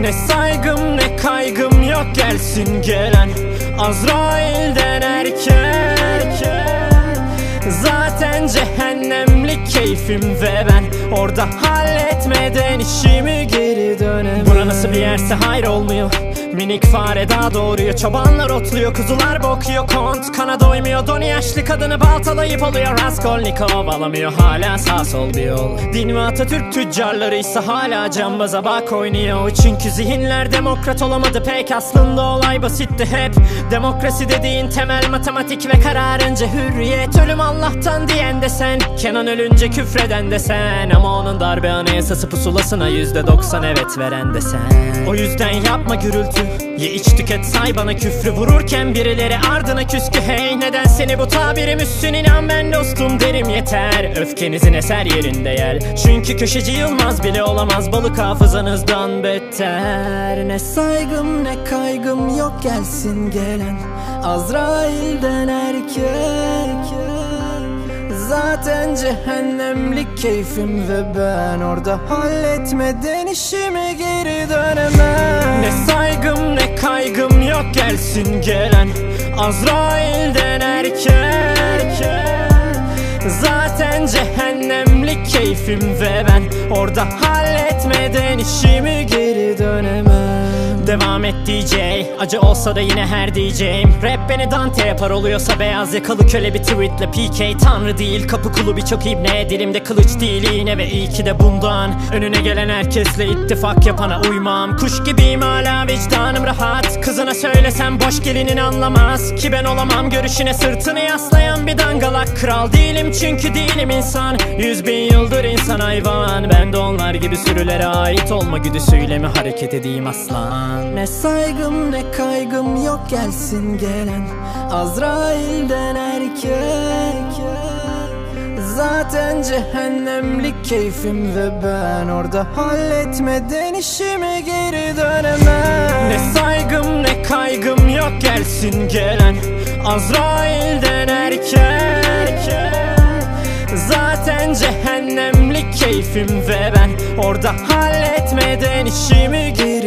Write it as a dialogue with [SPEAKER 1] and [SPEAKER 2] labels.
[SPEAKER 1] Ne saygım ne kaygım yok gelsin gelen Azrail'den erkek Zaten cehennemlik keyfim ve ben Orada halletmeden işimi geri dönemem Bura nasıl bir yerse hayır olmuyor Minik fare daha doğuruyor Çobanlar otluyor kuzular bokuyor Kont kana doymuyor. Doni yaşlı kadını baltalayıp alıyor Raskolnikov alamıyor hala sağ sol bir yol. Din ve Atatürk tüccarları ise hala cambaza bak oynuyor. Çünkü zihinler demokrat olamadı pek Aslında olay basitti hep. Demokrasi dediğin temel matematik ve kararınca hürriyet. Ölüm Allah'tan diyen de sen Kenan ölünce küfreden de sen. Ama onun darbe anayasası pusulasına yüzde doksan evet veren de sen. O yüzden yapma gürültü Ye iç tüket say bana küfrü. Vururken birileri ardına küskü. Hey neden seni bu tabirim? Üstün inan ben dostum derim. Yeter Öfkenizin eser yerinde yer. Çünkü köşeci Yılmaz bile olamaz. Balık hafızanızdan beter. Ne saygım ne kaygım yok. Gelsin gelen Azrail'den erkek. Zaten cehennemlik keyfim ve ben Orada halletmeden işimi geri dönemem. Ne gelsin gelen Azrail'den erkek Zaten cehennemlik keyfim ve ben Orada halletmeden işimi geri dönemem Devam et DJ Acı olsa da yine her diyeceğim Rap beni Dante yapar oluyorsa beyaz yakalı köle bir tweetle. PK tanrı değil kapı kulu birçok ibne. Dilimde kılıç değil iğne ve iyi ki de bundan. Önüne gelen herkesle ittifak yapana uymam. Kuş gibiyim hala vicdanım rahat. Kızına söylesem boş gelinin anlamaz. Ki ben olamam görüşüne sırtını yaslayan bir dangalak Kral değilim. Çünkü değilim insan. Yüz bin yıldır insan hayvan. Ben de onlar gibi sürülere ait olma güdüsüyle mi hareket edeyim aslan Ne saygım ne kaygım yok gelsin gelen Azrail'den erkek. Zaten cehennemlik keyfim ve ben Orada halletmeden işimi geri dönemem. Ne saygım ne kaygım yok gelsin gelen Azrail'den erkek. Zaten cehennemlik keyfim ve ben Orada halletmeden işimi geri